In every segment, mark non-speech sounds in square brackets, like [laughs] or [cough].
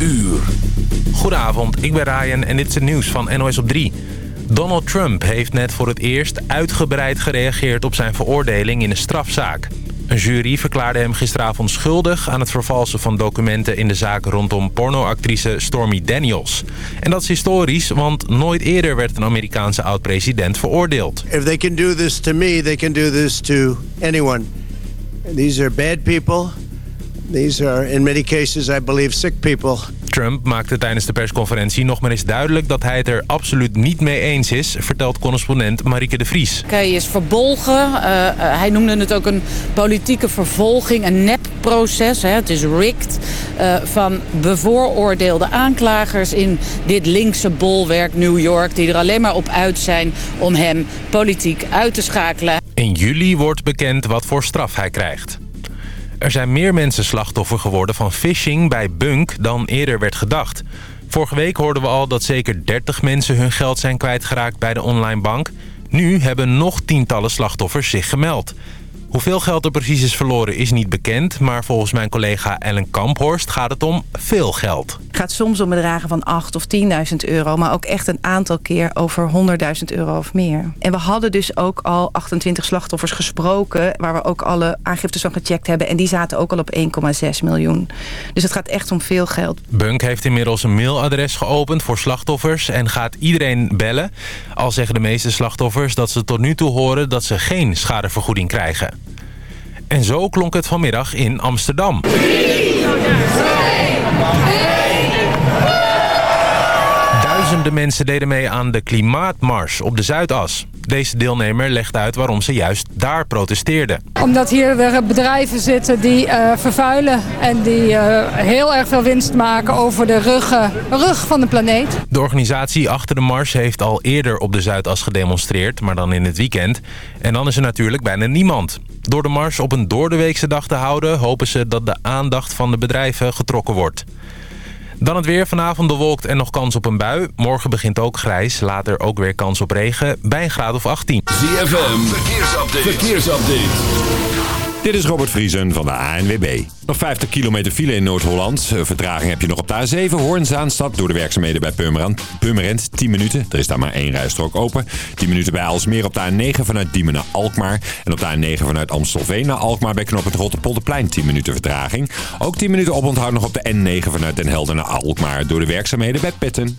uur. Goedenavond, ik ben Ryan en dit is het nieuws van NOS op 3. Donald Trump heeft net voor het eerst uitgebreid gereageerd op zijn veroordeling in een strafzaak. Een jury verklaarde hem gisteravond schuldig aan het vervalsen van documenten in de zaak rondom pornoactrice Stormy Daniels. En dat is historisch, want nooit eerder werd een Amerikaanse oud-president veroordeeld. If they can do this to me, they can do this to anyone. These are bad people. These are, in many cases, I believe, sick people. Trump maakte tijdens de persconferentie nog maar eens duidelijk dat hij het er absoluut niet mee eens is, vertelt correspondent Marieke de Vries. Hij is verbolgen. Uh, hij noemde het ook een politieke vervolging, een nepproces. Hè. Het is rigged uh, van bevooroordeelde aanklagers in dit linkse bolwerk New York... die er alleen maar op uit zijn om hem politiek uit te schakelen. In juli wordt bekend wat voor straf hij krijgt. Er zijn meer mensen slachtoffer geworden van phishing bij Bunk dan eerder werd gedacht. Vorige week hoorden we al dat zeker 30 mensen hun geld zijn kwijtgeraakt bij de online bank. Nu hebben nog tientallen slachtoffers zich gemeld. Hoeveel geld er precies is verloren is niet bekend... maar volgens mijn collega Ellen Kamphorst gaat het om veel geld. Het gaat soms om bedragen van 8 of 10.000 euro... maar ook echt een aantal keer over 100.000 euro of meer. En we hadden dus ook al 28 slachtoffers gesproken... waar we ook alle aangiftes van gecheckt hebben... en die zaten ook al op 1,6 miljoen. Dus het gaat echt om veel geld. Bunk heeft inmiddels een mailadres geopend voor slachtoffers... en gaat iedereen bellen. Al zeggen de meeste slachtoffers dat ze tot nu toe horen... dat ze geen schadevergoeding krijgen. En zo klonk het vanmiddag in Amsterdam. Duizenden mensen deden mee aan de klimaatmars op de Zuidas. Deze deelnemer legt uit waarom ze juist daar protesteerden. Omdat hier er bedrijven zitten die uh, vervuilen en die uh, heel erg veel winst maken over de rug, uh, rug van de planeet. De organisatie achter de mars heeft al eerder op de Zuidas gedemonstreerd, maar dan in het weekend. En dan is er natuurlijk bijna niemand. Door de mars op een doordeweekse dag te houden... hopen ze dat de aandacht van de bedrijven getrokken wordt. Dan het weer. Vanavond bewolkt en nog kans op een bui. Morgen begint ook grijs. Later ook weer kans op regen. Bij een graad of 18. ZFM. Verkeersupdate. Verkeersupdate. Dit is Robert Vriesen van de ANWB. Nog 50 kilometer file in Noord-Holland. Vertraging heb je nog op de A7 Hoornzaanstad door de werkzaamheden bij Purmerend. Purmerend 10 minuten. Er is daar maar één rijstrook open. 10 minuten bij Alsmeer op de A9 vanuit Diemen naar Alkmaar. En op de A9 vanuit Amstelveen naar Alkmaar bij knooppunt Rotterpolderplein 10 minuten vertraging. Ook 10 minuten oponthoud nog op de N9 vanuit Den Helder naar Alkmaar door de werkzaamheden bij Petten.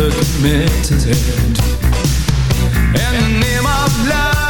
look. And the name of love.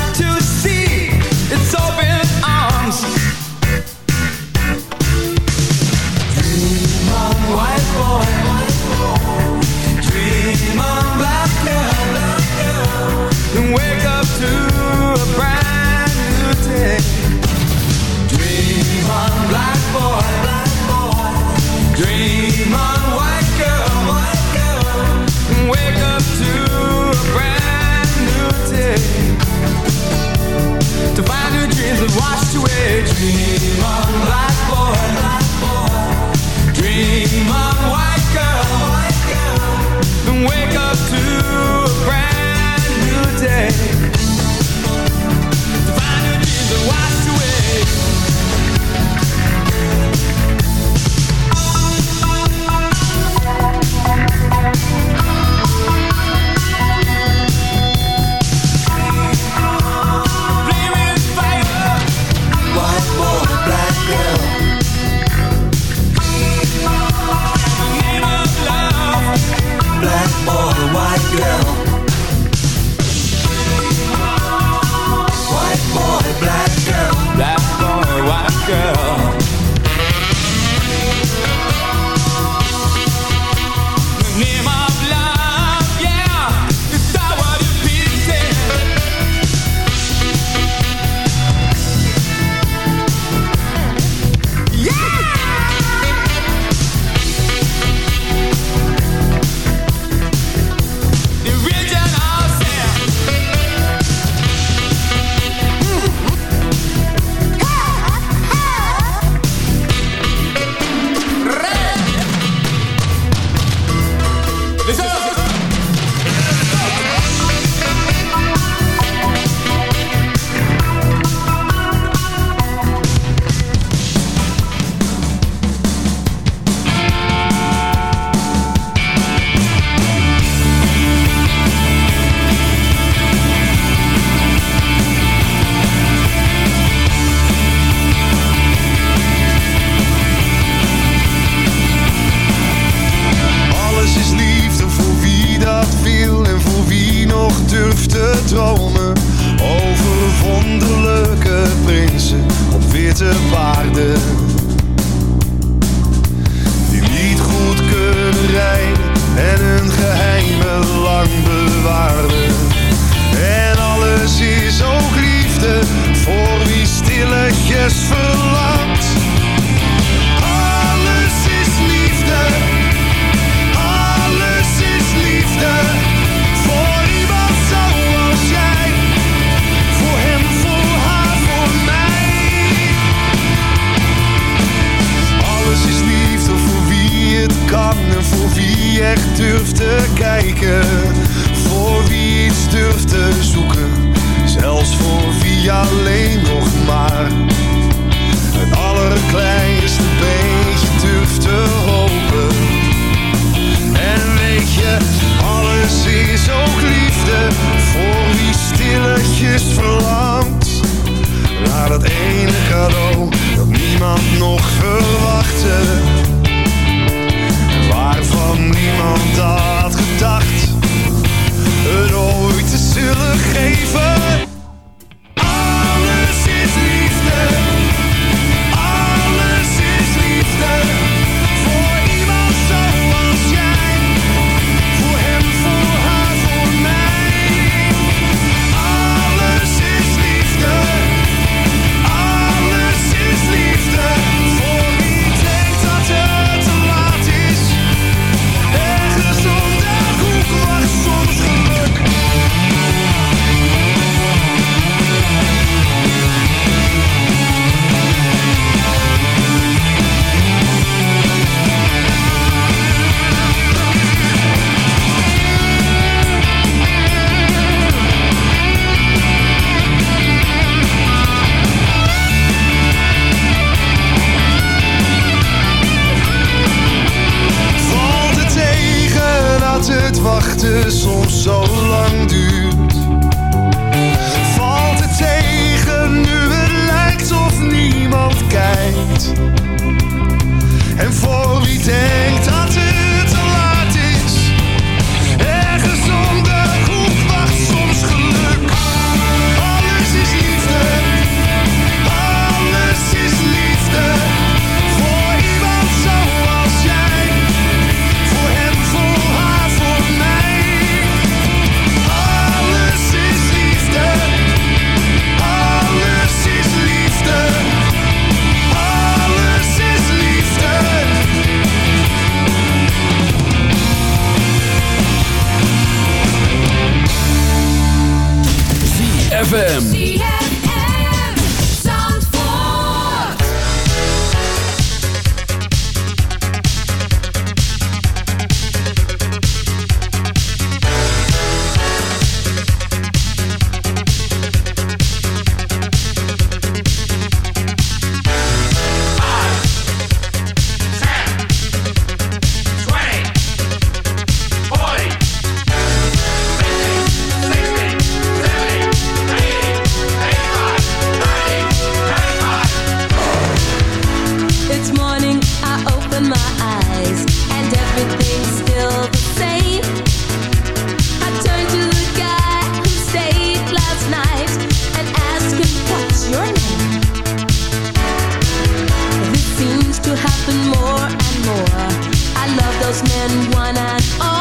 salesman, one and all.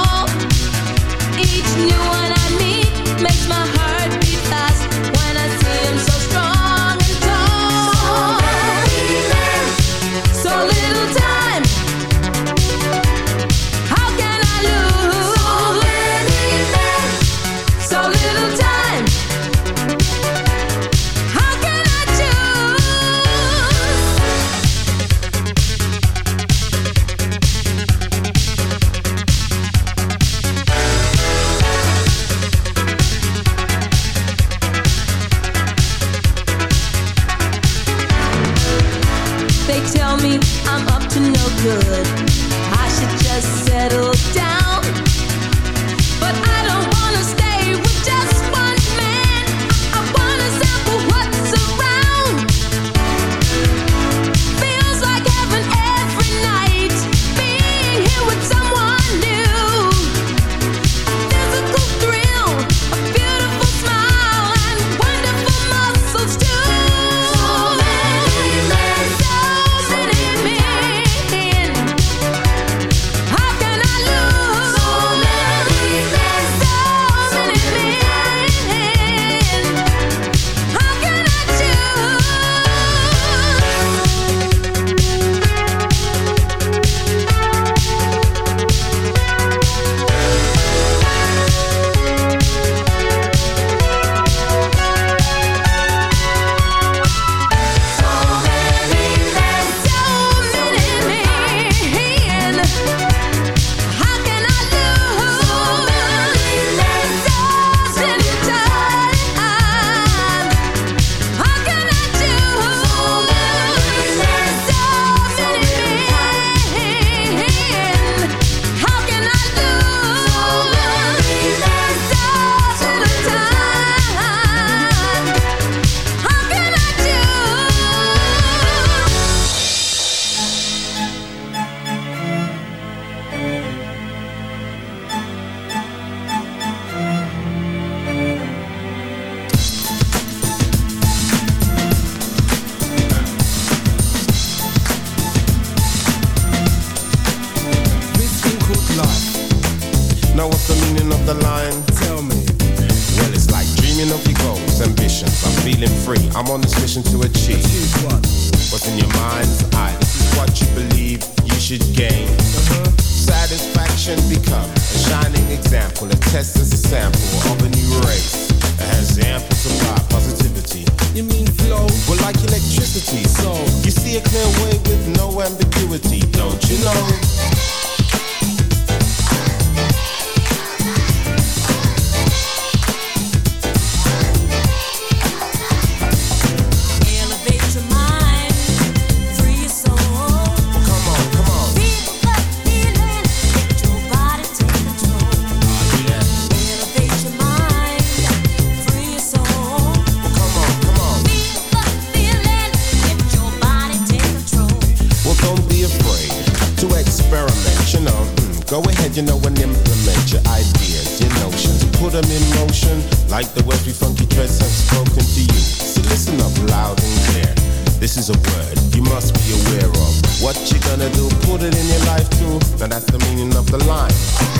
Meaning of the line.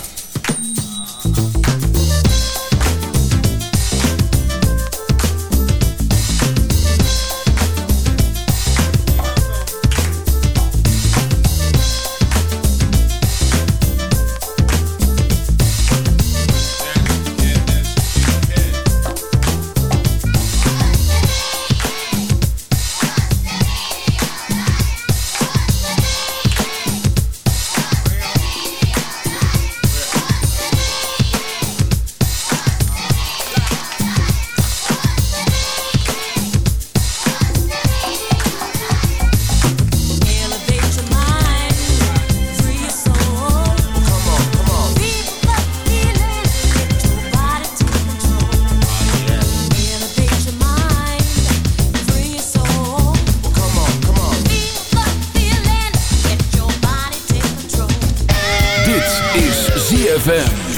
ZFM.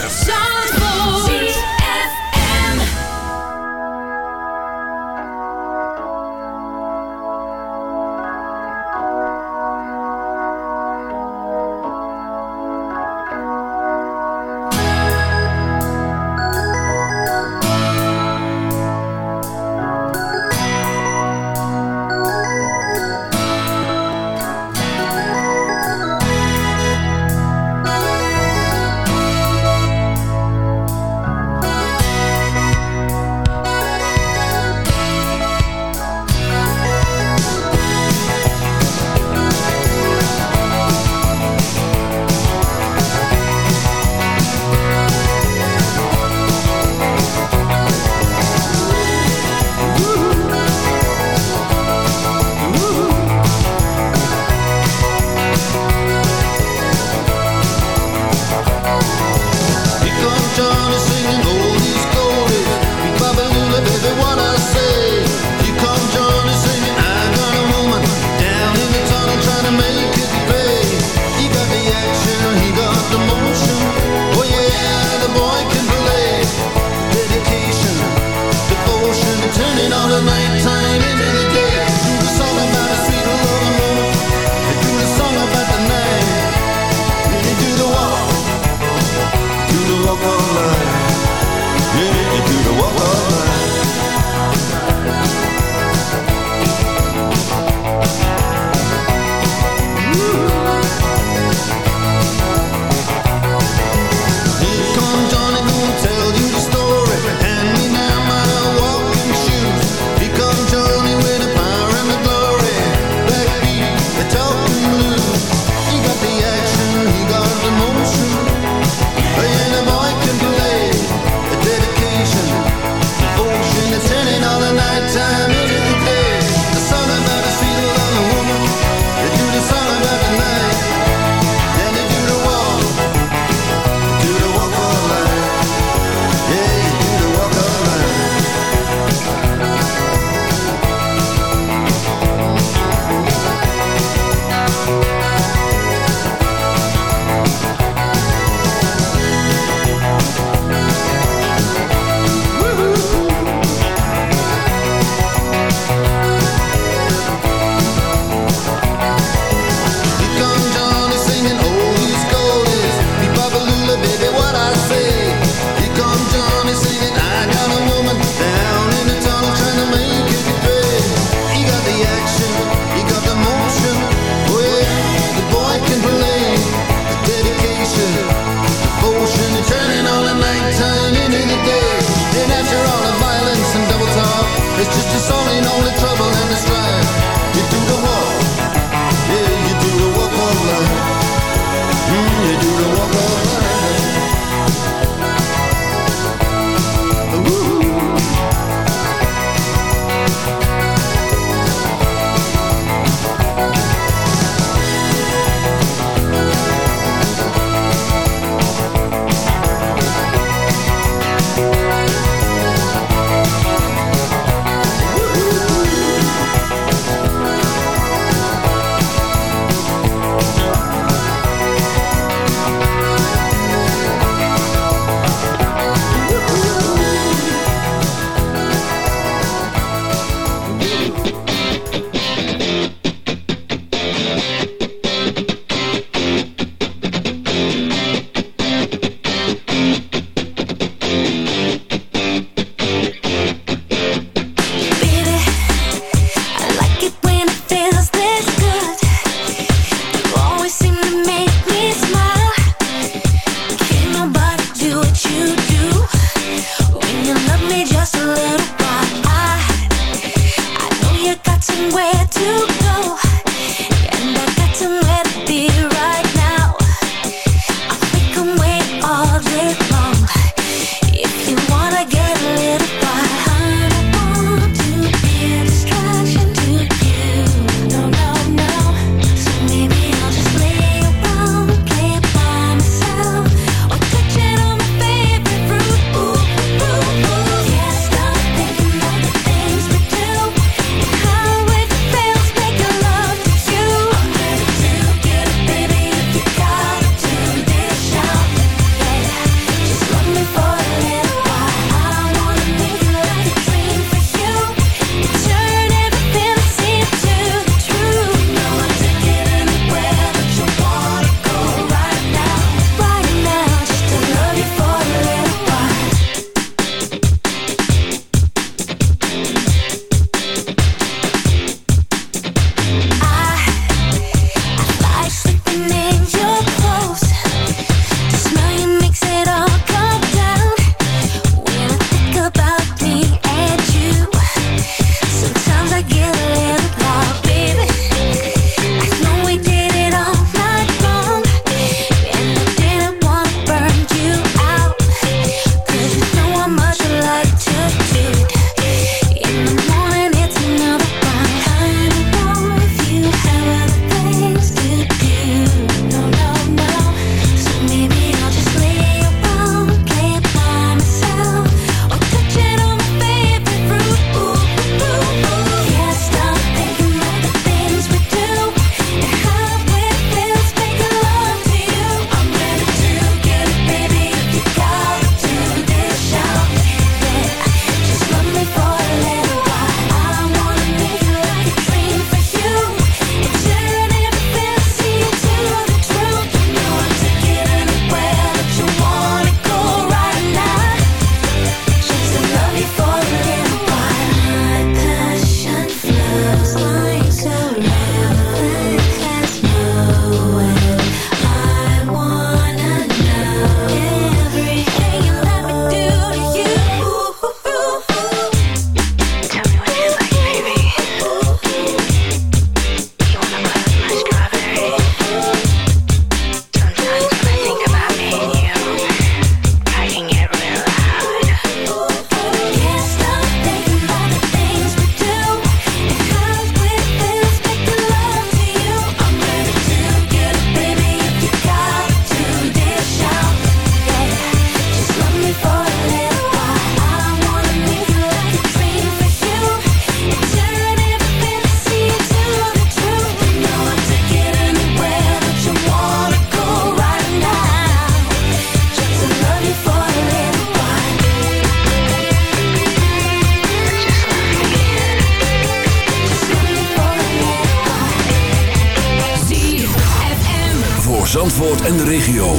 En de regio.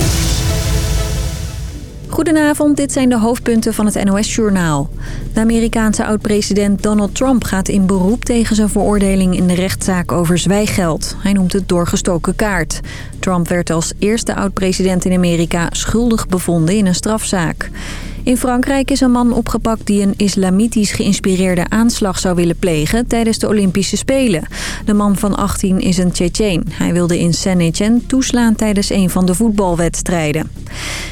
Goedenavond, dit zijn de hoofdpunten van het NOS-journaal. De Amerikaanse oud-president Donald Trump gaat in beroep tegen zijn veroordeling in de rechtszaak over zwijggeld. Hij noemt het doorgestoken kaart. Trump werd als eerste oud-president in Amerika schuldig bevonden in een strafzaak. In Frankrijk is een man opgepakt die een islamitisch geïnspireerde aanslag zou willen plegen tijdens de Olympische Spelen. De man van 18 is een Tsjetsjeen. Hij wilde in Saint-Etienne toeslaan tijdens een van de voetbalwedstrijden.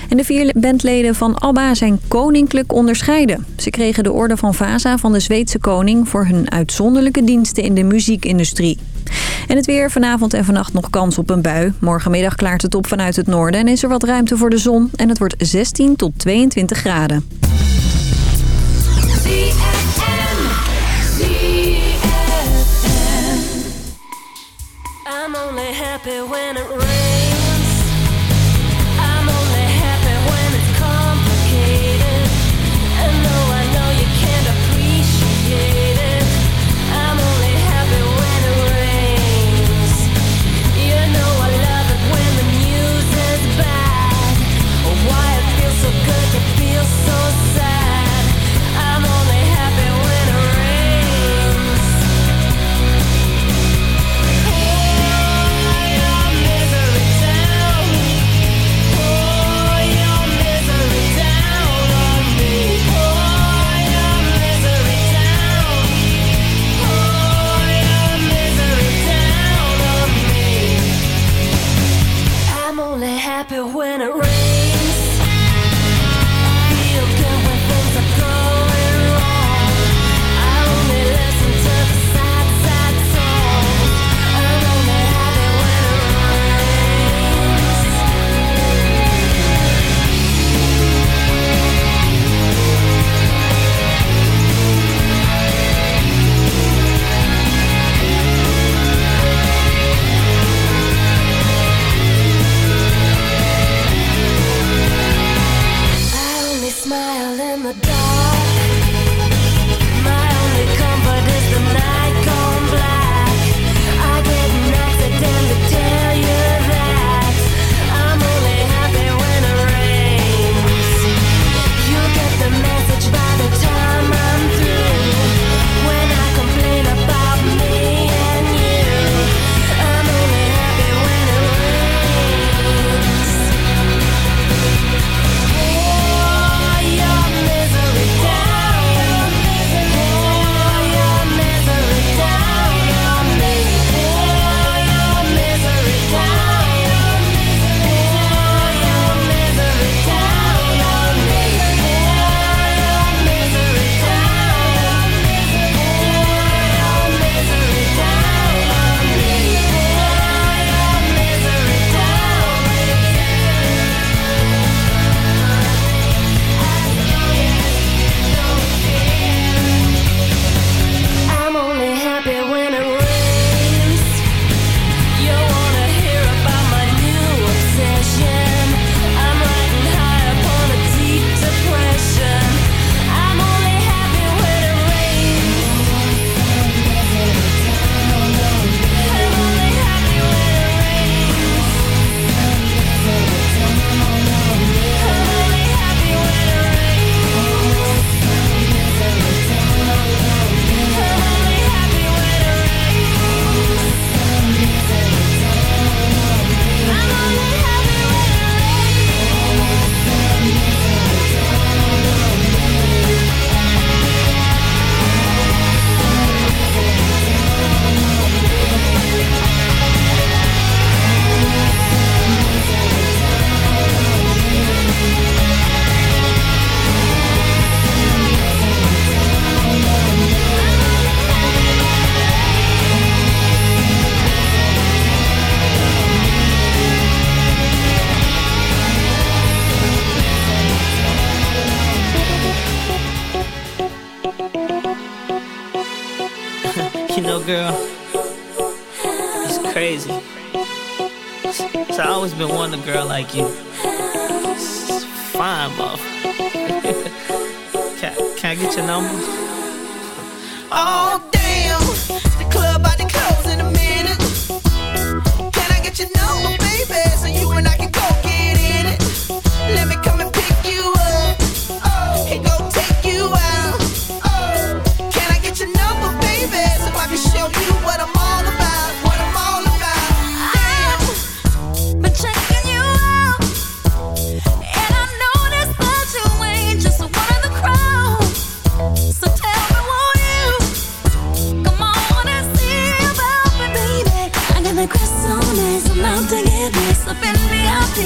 En de vier bandleden van ABBA zijn koninklijk onderscheiden. Ze kregen de orde van Vasa van de Zweedse koning voor hun uitzonderlijke diensten in de muziekindustrie. En het weer vanavond en vannacht nog kans op een bui. Morgenmiddag klaart het op vanuit het noorden en is er wat ruimte voor de zon. En het wordt 16 tot 22 graden. I'm only happy when it rains.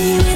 me with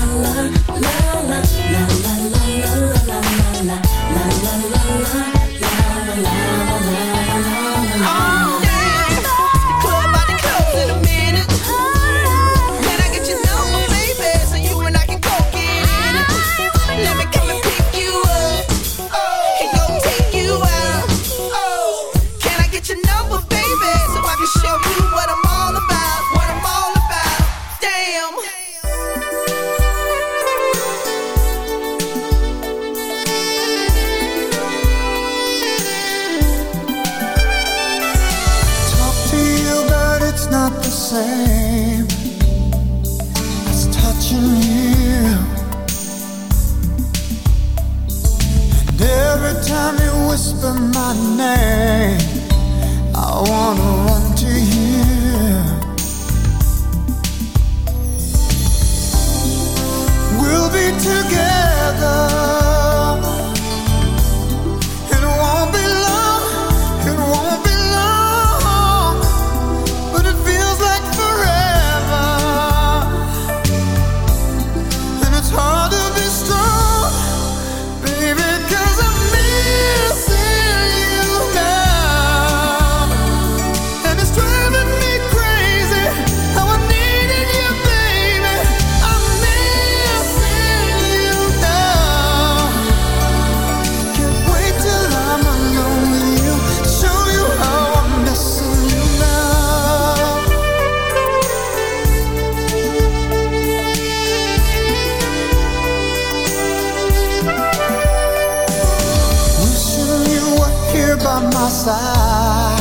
by my side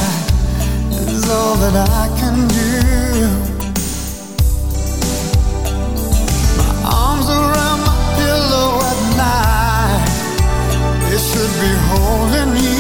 is all that I can do. My arms around my pillow at night, they should be holding you.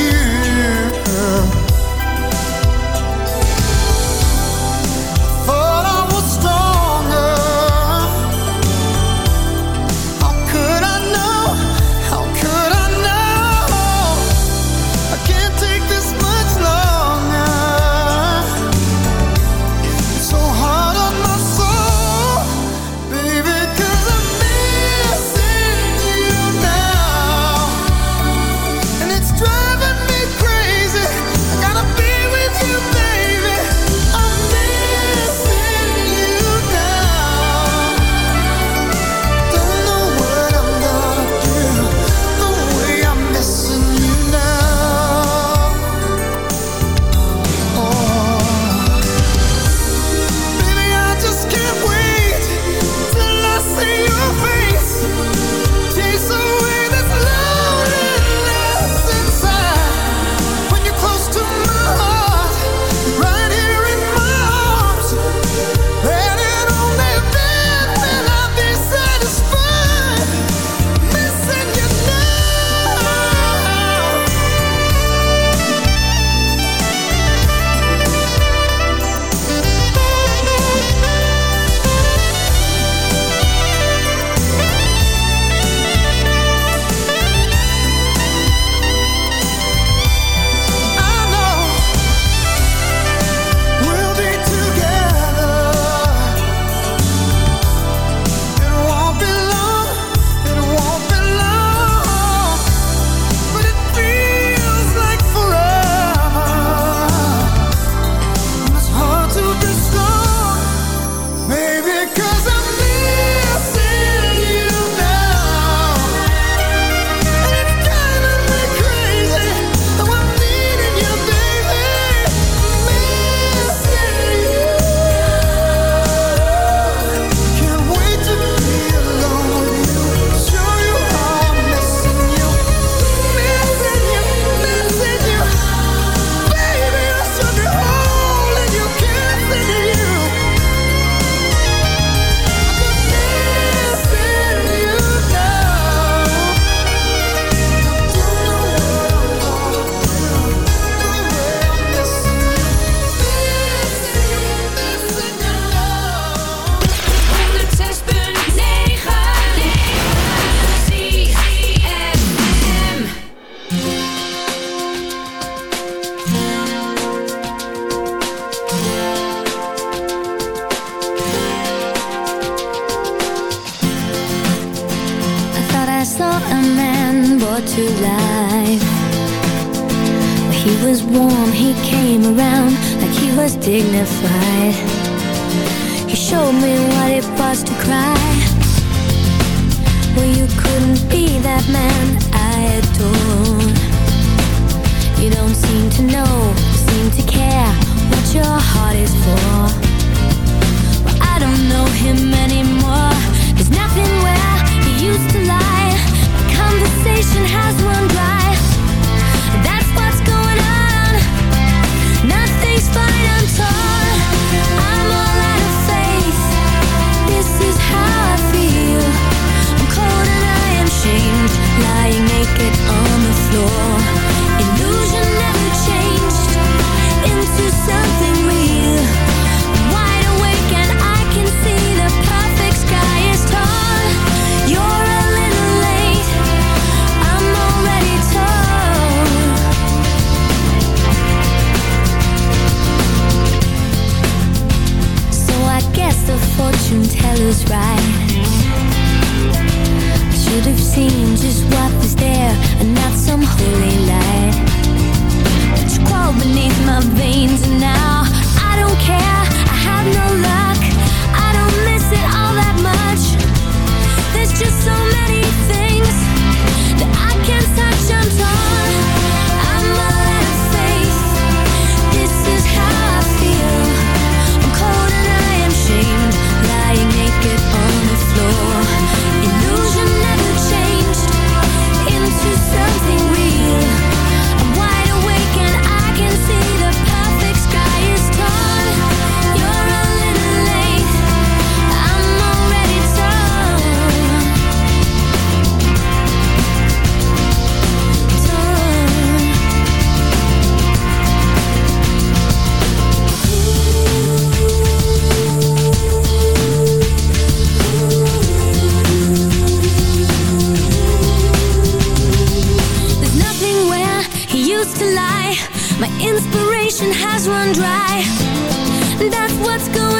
That's what's going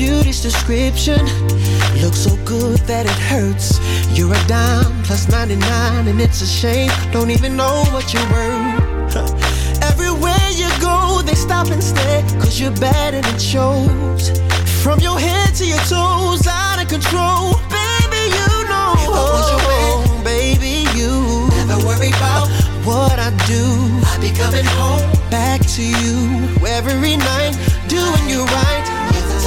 beauty's description looks so good that it hurts. You're a dime plus 99, and it's a shame. Don't even know what you're worth. [laughs] Everywhere you go, they stop and stare, cause you're bad and it shows. From your head to your toes, out of control. Baby, you know. I was your man, oh, baby, you never worry about what I do. I be coming home back to you every night, doing you right.